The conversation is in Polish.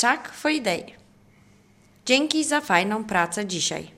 Tack för. Dzięki za fajną pracę dzisiaj.